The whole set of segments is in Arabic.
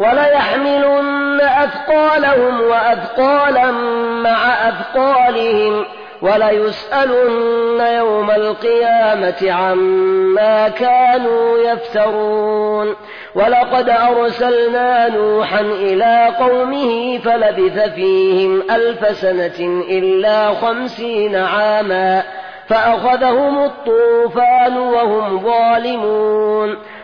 وليحملن أثقالهم وأثقالا مع أثقالهم وليسألن يوم القيامة عما كانوا يفترون ولقد أرسلنا نوحا إلى قومه فلبث فيهم ألف سنة إلا خمسين عاما فأخذهم الطوفان وهم ظالمون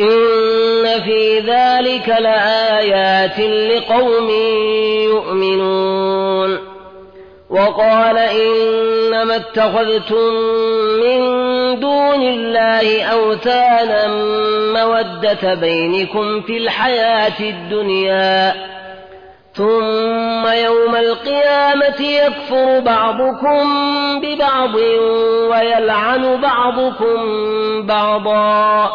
إن في ذلك لآيات لقوم يؤمنون. وقال إنما اتخذتم من دون الله أوثانا مودة بينكم في الحياة الدنيا. ثم يوم القيامة يكفر بعضكم ببعض ويلعن بعضكم بعضا.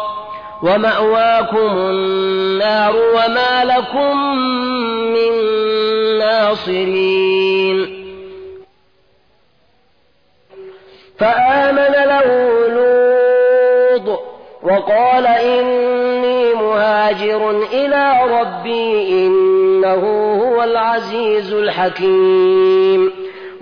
ومأواكم النار وما لكم من ناصرين. فآمن له لوط وقال إني مهاجر إلى ربي إنه هو العزيز الحكيم.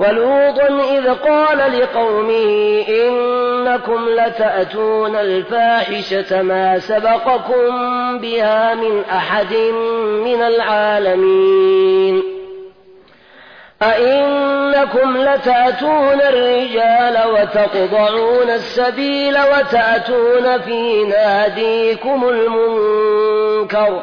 ولوطا إذ قال لقومه إنكم لتأتون الفاحشة ما سبقكم بها من أحد من العالمين. أئنكم لتأتون الرجال وتقضعون السبيل وتأتون في ناديكم المنكر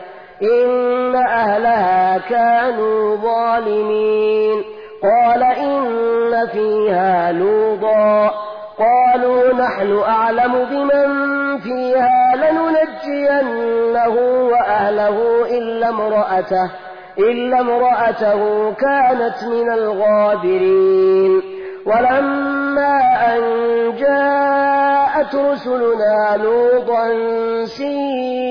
إن أهلها كانوا ظالمين قال إن فيها لوطا قالوا نحن أعلم بمن فيها لننجينه وأهله إلا امرأته إلا امرأته كانت من الغابرين ولما أن جاءت رسلنا لوطا سيء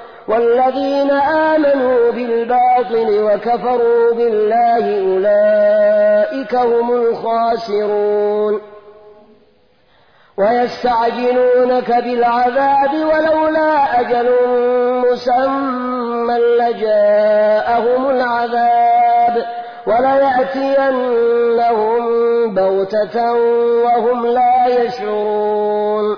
والذين آمنوا بالباطل وكفروا بالله أولئك هم الخاسرون. ويستعجلونك بالعذاب ولولا أجل مسمى لجاءهم العذاب وليأتينهم بغتة وهم لا يشعرون.